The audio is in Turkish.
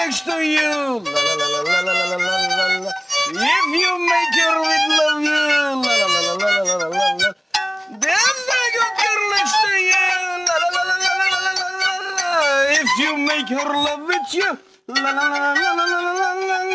next to you. La la la la la la la la la. If you make her with love you. La la la la la la la la la. There's a good girl next to you. La la la la la la la la la. If you make her love with you. La la la la la la la la la.